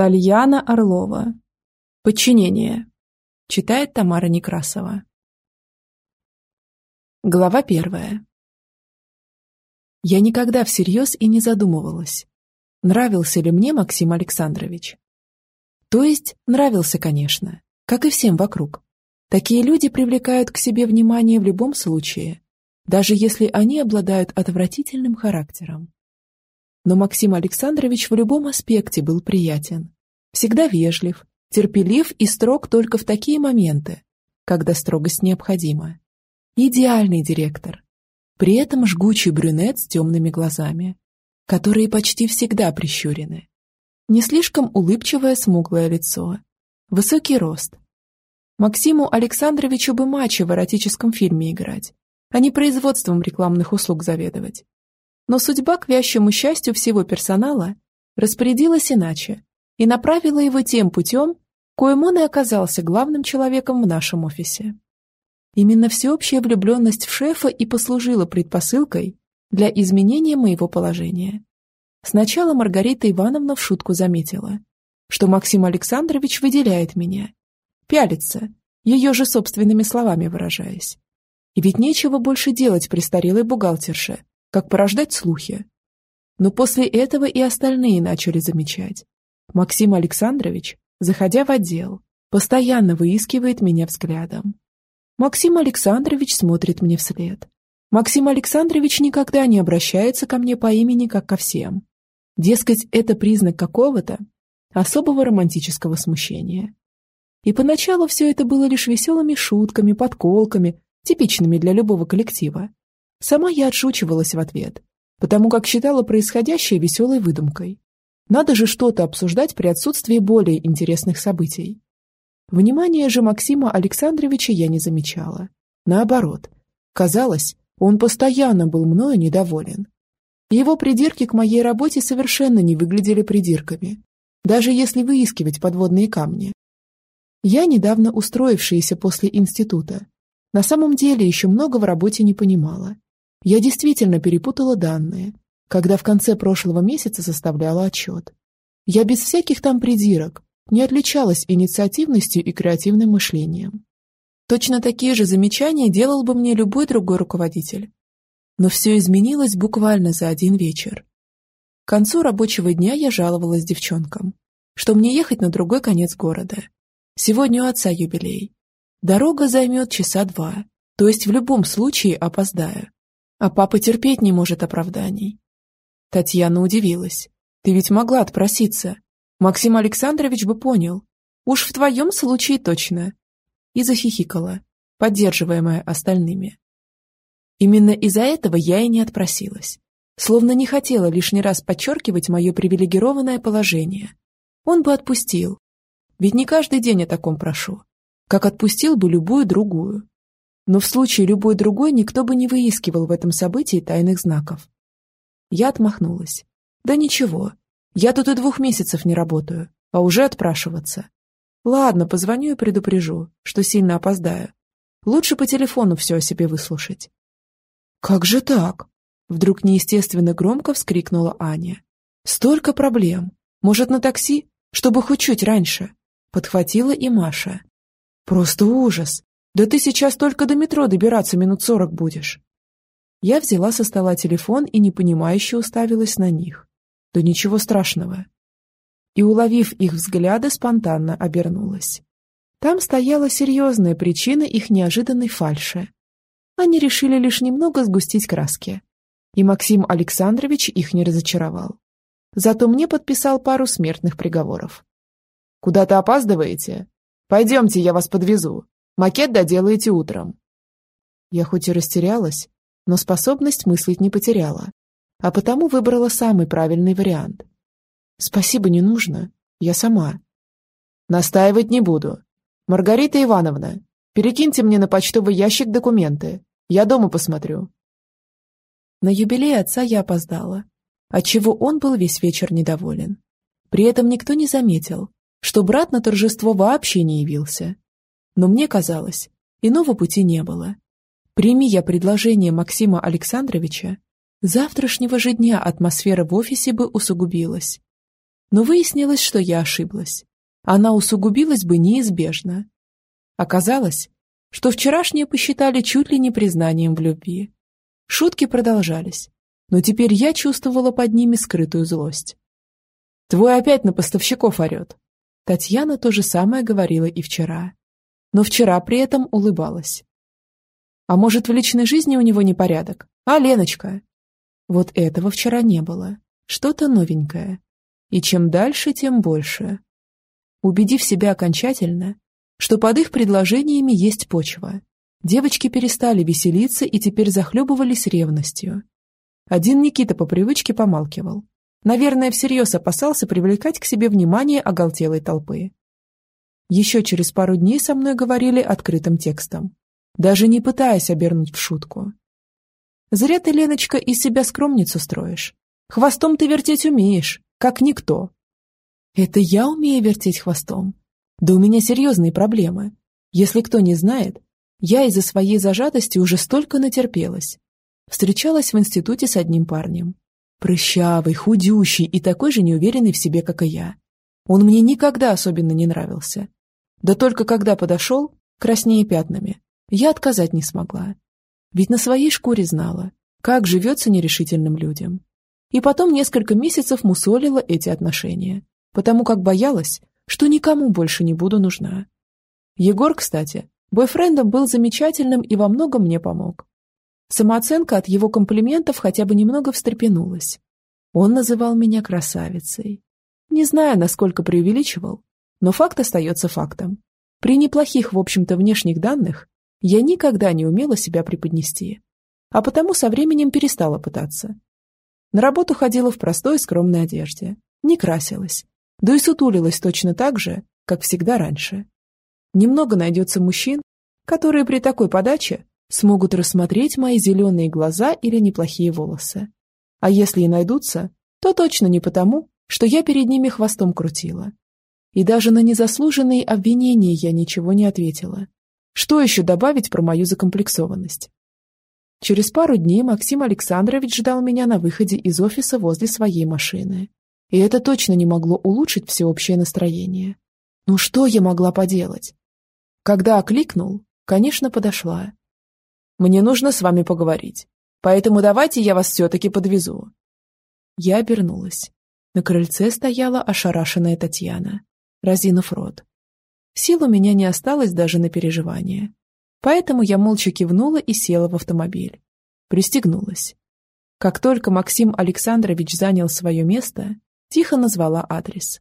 Тальяна Орлова. Подчинение. Читает Тамара Некрасова. Глава первая. Я никогда всерьез и не задумывалась, нравился ли мне Максим Александрович. То есть нравился, конечно, как и всем вокруг. Такие люди привлекают к себе внимание в любом случае, даже если они обладают отвратительным характером. Но Максим Александрович в любом аспекте был приятен. Всегда вежлив, терпелив и строг только в такие моменты, когда строгость необходима. Идеальный директор. При этом жгучий брюнет с темными глазами, которые почти всегда прищурены. Не слишком улыбчивое смуглое лицо. Высокий рост. Максиму Александровичу бы матча в эротическом фильме играть, а не производством рекламных услуг заведовать. Но судьба, к вящему счастью всего персонала, распорядилась иначе и направила его тем путем, коим он и оказался главным человеком в нашем офисе. Именно всеобщая влюбленность в шефа и послужила предпосылкой для изменения моего положения. Сначала Маргарита Ивановна в шутку заметила, что Максим Александрович выделяет меня, пялится, ее же собственными словами выражаясь. И ведь нечего больше делать престарелой бухгалтерше, как порождать слухи. Но после этого и остальные начали замечать. Максим Александрович, заходя в отдел, постоянно выискивает меня взглядом. Максим Александрович смотрит мне вслед. Максим Александрович никогда не обращается ко мне по имени, как ко всем. Дескать, это признак какого-то особого романтического смущения. И поначалу все это было лишь веселыми шутками, подколками, типичными для любого коллектива. Сама я отшучивалась в ответ, потому как считала происходящее веселой выдумкой. Надо же что-то обсуждать при отсутствии более интересных событий. Внимания же Максима Александровича я не замечала. Наоборот, казалось, он постоянно был мною недоволен. Его придирки к моей работе совершенно не выглядели придирками, даже если выискивать подводные камни. Я, недавно устроившаяся после института, на самом деле еще много в работе не понимала я действительно перепутала данные, когда в конце прошлого месяца составляла отчет. Я без всяких там придирок не отличалась инициативностью и креативным мышлением. Точно такие же замечания делал бы мне любой другой руководитель. Но все изменилось буквально за один вечер. К концу рабочего дня я жаловалась девчонкам, что мне ехать на другой конец города. Сегодня у отца юбилей. Дорога займет часа два, то есть в любом случае опоздаю. А папа терпеть не может оправданий. Татьяна удивилась. Ты ведь могла отпроситься. Максим Александрович бы понял. Уж в твоем случае точно. И захихикала, поддерживаемая остальными. Именно из-за этого я и не отпросилась. Словно не хотела лишний раз подчеркивать мое привилегированное положение. Он бы отпустил. Ведь не каждый день о таком прошу. Как отпустил бы любую другую но в случае любой другой никто бы не выискивал в этом событии тайных знаков. Я отмахнулась. Да ничего, я тут и двух месяцев не работаю, а уже отпрашиваться. Ладно, позвоню и предупрежу, что сильно опоздаю. Лучше по телефону все о себе выслушать. «Как же так?» Вдруг неестественно громко вскрикнула Аня. «Столько проблем! Может, на такси? Чтобы хоть чуть раньше!» Подхватила и Маша. «Просто ужас! Да ты сейчас только до метро добираться минут сорок будешь. Я взяла со стола телефон и непонимающе уставилась на них. Да ничего страшного. И, уловив их взгляды, спонтанно обернулась. Там стояла серьезная причина их неожиданной фальши. Они решили лишь немного сгустить краски. И Максим Александрович их не разочаровал. Зато мне подписал пару смертных приговоров. «Куда-то опаздываете? Пойдемте, я вас подвезу. Макет доделаете утром». Я хоть и растерялась, но способность мыслить не потеряла, а потому выбрала самый правильный вариант. «Спасибо, не нужно. Я сама». «Настаивать не буду. Маргарита Ивановна, перекиньте мне на почтовый ящик документы. Я дома посмотрю». На юбилей отца я опоздала, отчего он был весь вечер недоволен. При этом никто не заметил, что брат на торжество вообще не явился, но мне казалось, иного пути не было. Прими я предложение Максима Александровича, завтрашнего же дня атмосфера в офисе бы усугубилась. Но выяснилось, что я ошиблась. Она усугубилась бы неизбежно. Оказалось, что вчерашнее посчитали чуть ли не признанием в любви. Шутки продолжались, но теперь я чувствовала под ними скрытую злость. «Твой опять на поставщиков орет!» Татьяна то же самое говорила и вчера. Но вчера при этом улыбалась. «А может, в личной жизни у него непорядок? А, Леночка?» Вот этого вчера не было. Что-то новенькое. И чем дальше, тем больше. Убедив себя окончательно, что под их предложениями есть почва, девочки перестали веселиться и теперь захлебывались ревностью. Один Никита по привычке помалкивал. Наверное, всерьез опасался привлекать к себе внимание оголтелой толпы. Еще через пару дней со мной говорили открытым текстом, даже не пытаясь обернуть в шутку. «Зря ты, Леночка, из себя скромницу строишь. Хвостом ты вертеть умеешь, как никто. Это я умею вертеть хвостом? Да у меня серьезные проблемы. Если кто не знает, я из-за своей зажатости уже столько натерпелась. Встречалась в институте с одним парнем. Прыщавый, худющий и такой же неуверенный в себе, как и я. Он мне никогда особенно не нравился. Да только когда подошел, краснее пятнами, я отказать не смогла. Ведь на своей шкуре знала, как живется нерешительным людям и потом несколько месяцев мусолила эти отношения, потому как боялась, что никому больше не буду нужна. Егор, кстати, бойфрендом был замечательным и во многом мне помог. Самооценка от его комплиментов хотя бы немного встрепенулась. Он называл меня красавицей. Не знаю, насколько преувеличивал, но факт остается фактом. При неплохих, в общем-то, внешних данных я никогда не умела себя преподнести, а потому со временем перестала пытаться на работу ходила в простой скромной одежде, не красилась, да и сутулилась точно так же, как всегда раньше. Немного найдется мужчин, которые при такой подаче смогут рассмотреть мои зеленые глаза или неплохие волосы. А если и найдутся, то точно не потому, что я перед ними хвостом крутила. И даже на незаслуженные обвинения я ничего не ответила. Что еще добавить про мою закомплексованность? Через пару дней Максим Александрович ждал меня на выходе из офиса возле своей машины. И это точно не могло улучшить всеобщее настроение. Ну что я могла поделать? Когда окликнул, конечно, подошла. «Мне нужно с вами поговорить, поэтому давайте я вас все-таки подвезу». Я обернулась. На крыльце стояла ошарашенная Татьяна, разинув рот. Сил у меня не осталось даже на переживания. Поэтому я молча кивнула и села в автомобиль. Пристегнулась. Как только Максим Александрович занял свое место, тихо назвала адрес.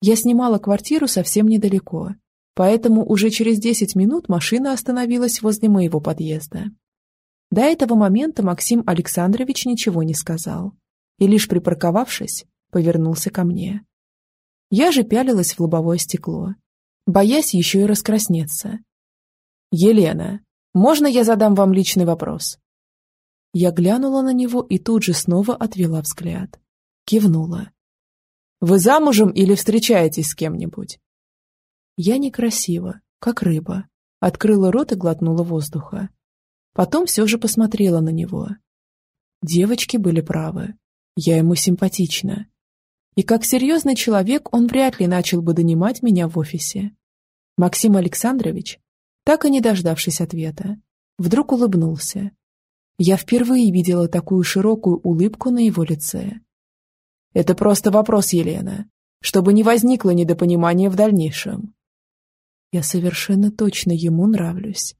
Я снимала квартиру совсем недалеко, поэтому уже через 10 минут машина остановилась возле моего подъезда. До этого момента Максим Александрович ничего не сказал и, лишь припарковавшись, повернулся ко мне. Я же пялилась в лобовое стекло, боясь еще и раскраснеться, «Елена, можно я задам вам личный вопрос?» Я глянула на него и тут же снова отвела взгляд. Кивнула. «Вы замужем или встречаетесь с кем-нибудь?» Я некрасива, как рыба. Открыла рот и глотнула воздуха. Потом все же посмотрела на него. Девочки были правы. Я ему симпатична. И как серьезный человек он вряд ли начал бы донимать меня в офисе. Максим Александрович так и не дождавшись ответа, вдруг улыбнулся. Я впервые видела такую широкую улыбку на его лице. «Это просто вопрос, Елена, чтобы не возникло недопонимания в дальнейшем». Я совершенно точно ему нравлюсь.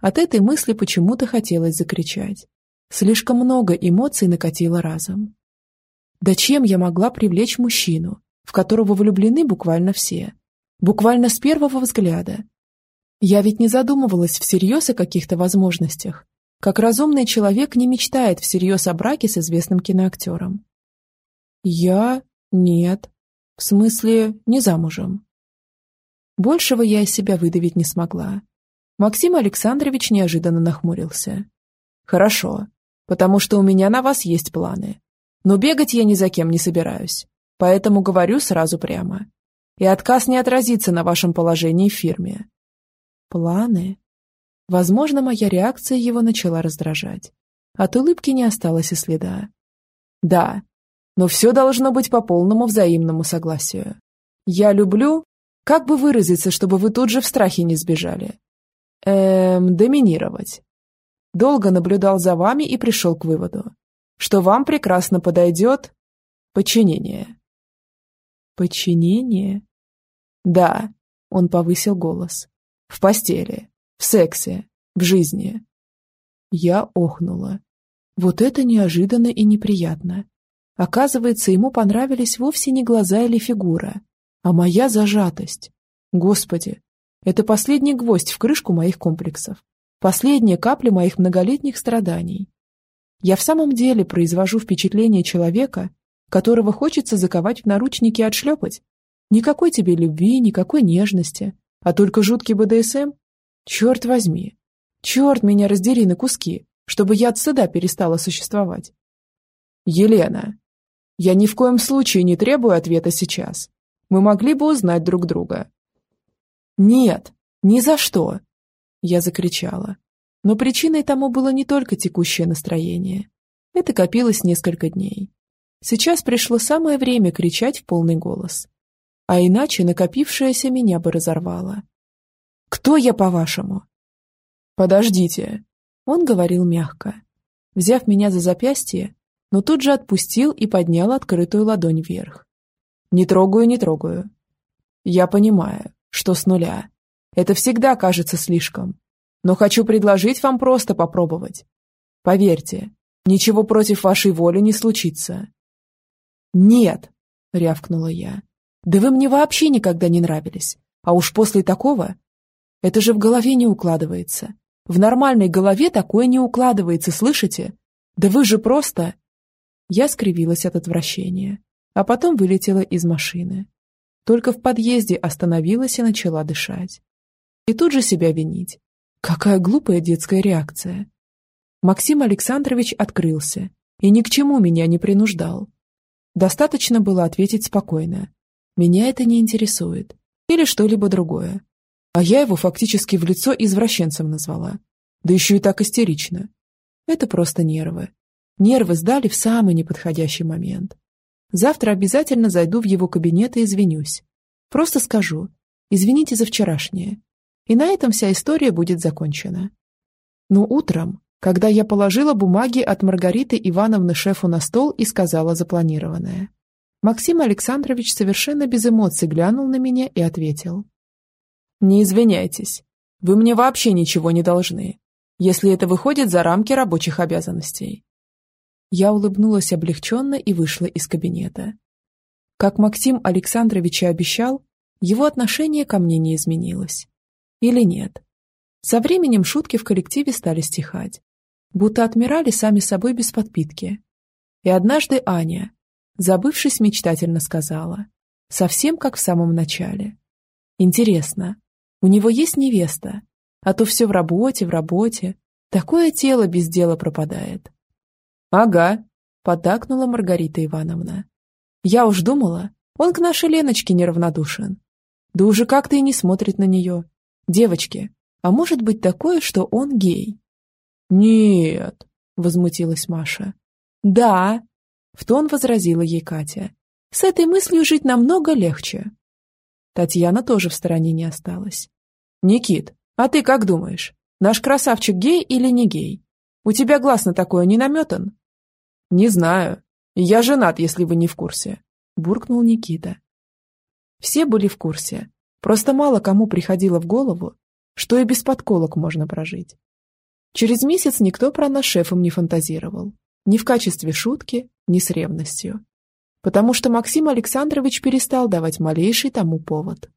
От этой мысли почему-то хотелось закричать. Слишком много эмоций накатило разом. Да чем я могла привлечь мужчину, в которого влюблены буквально все? Буквально с первого взгляда, я ведь не задумывалась всерьез о каких-то возможностях. Как разумный человек не мечтает всерьез о браке с известным киноактером. Я? Нет. В смысле, не замужем. Большего я из себя выдавить не смогла. Максим Александрович неожиданно нахмурился. «Хорошо, потому что у меня на вас есть планы. Но бегать я ни за кем не собираюсь, поэтому говорю сразу прямо. И отказ не отразится на вашем положении в фирме. Планы? Возможно, моя реакция его начала раздражать. От улыбки не осталось и следа. Да, Но все должно быть по полному взаимному согласию. Я люблю... Как бы выразиться, чтобы вы тут же в страхе не сбежали? Эм, доминировать. Долго наблюдал за вами и пришел к выводу, что вам прекрасно подойдет подчинение. Подчинение? Да, он повысил голос. В постели, в сексе, в жизни. Я охнула. Вот это неожиданно и неприятно. Оказывается, ему понравились вовсе не глаза или фигура, а моя зажатость. Господи, это последний гвоздь в крышку моих комплексов. Последняя капля моих многолетних страданий. Я в самом деле произвожу впечатление человека, которого хочется заковать в наручники и отшлепать. Никакой тебе любви, никакой нежности, а только жуткий БДСМ. Черт возьми. Черт меня раздери на куски, чтобы я от стыда перестала существовать. Елена, я ни в коем случае не требую ответа сейчас. Мы могли бы узнать друг друга. Нет, ни за что. Я закричала. Но причиной тому было не только текущее настроение. Это копилось несколько дней. Сейчас пришло самое время кричать в полный голос. А иначе накопившееся меня бы разорвало. «Кто я, по-вашему?» «Подождите», — он говорил мягко. Взяв меня за запястье, но тут же отпустил и поднял открытую ладонь вверх. «Не трогаю, не трогаю. Я понимаю, что с нуля. Это всегда кажется слишком. Но хочу предложить вам просто попробовать. Поверьте, ничего против вашей воли не случится». «Нет», — рявкнула я. «Да вы мне вообще никогда не нравились. А уж после такого... Это же в голове не укладывается. В нормальной голове такое не укладывается, слышите? Да вы же просто...» Я скривилась от отвращения, а потом вылетела из машины. Только в подъезде остановилась и начала дышать. И тут же себя винить. Какая глупая детская реакция. Максим Александрович открылся и ни к чему меня не принуждал. Достаточно было ответить спокойно. Меня это не интересует. Или что-либо другое. А я его фактически в лицо извращенцем назвала. Да еще и так истерично. Это просто нервы. Нервы сдали в самый неподходящий момент. Завтра обязательно зайду в его кабинет и извинюсь. Просто скажу. Извините за вчерашнее. И на этом вся история будет закончена. Но утром, когда я положила бумаги от Маргариты Ивановны шефу на стол и сказала запланированное, Максим Александрович совершенно без эмоций глянул на меня и ответил. «Не извиняйтесь. Вы мне вообще ничего не должны, если это выходит за рамки рабочих обязанностей». Я улыбнулась облегченно и вышла из кабинета. Как Максим Александрович и обещал, его отношение ко мне не изменилось. Или нет? Со временем шутки в коллективе стали стихать, будто отмирали сами собой без подпитки. И однажды Аня, забывшись, мечтательно сказала, совсем как в самом начале. Интересно, у него есть невеста, а то все в работе, в работе. Такое тело без дела пропадает. Ага, поддакнула Маргарита Ивановна. Я уж думала, он к нашей Леночке неравнодушен. Да уже как-то и не смотрит на нее. Девочки, а может быть такое, что он гей? Нет, возмутилась Маша. Да, в тон возразила ей Катя. С этой мыслью жить намного легче. Татьяна тоже в стороне не осталась. «Никит, а ты как думаешь, наш красавчик гей или не гей? У тебя глаз на такое не наметан?» «Не знаю. Я женат, если вы не в курсе», – буркнул Никита. Все были в курсе. Просто мало кому приходило в голову, что и без подколок можно прожить. Через месяц никто про нас шефом не фантазировал. Ни в качестве шутки, ни с ревностью потому что Максим Александрович перестал давать малейший тому повод.